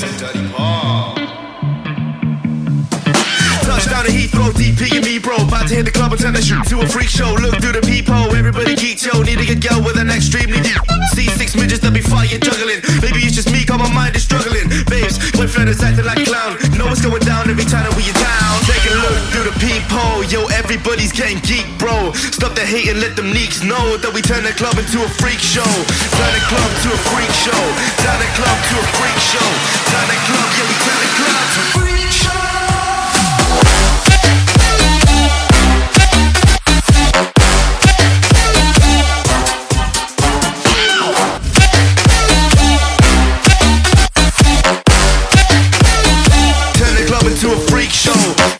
Blaze and Dirty Paul. Touchdown to Heathrow, DP and me, bro. About to hit the club and turn the shoot a freak show. Look through the peephole, everybody geek, yo. Need to get girl with an extremely deep. See six midgets that be fighting, juggling. Maybe it's just me, cause my mind is struggling. Babes, boyfriend is acting like a clown. Know what's going down every time that we are down. Take a look through the peephole, yo. Everybody's getting geek, bro. Stop the hate and let them neeks know that we turn the club into a freak show. Turn the club to a freak show. Freak show.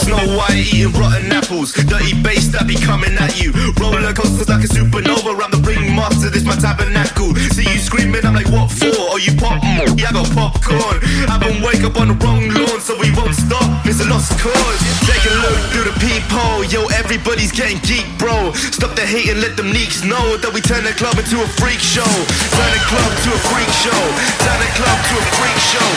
Snow White eating rotten apples. Dirty bass that be coming at you. Roller coasters like a supernova. I'm the ringmaster, this my tabernacle. See you screaming, I'm like, what for? Oh, you pop? Yeah, I got popcorn. I been wake up on the wrong lawn, so we won't stop. It's a lost cause. Take a look through the peephole. Yo, everybody's getting geek, bro. Stop the hate and let them neeks know that we turn the club into a freak show. Turn the club to a freak show. Turn the club to a freak show.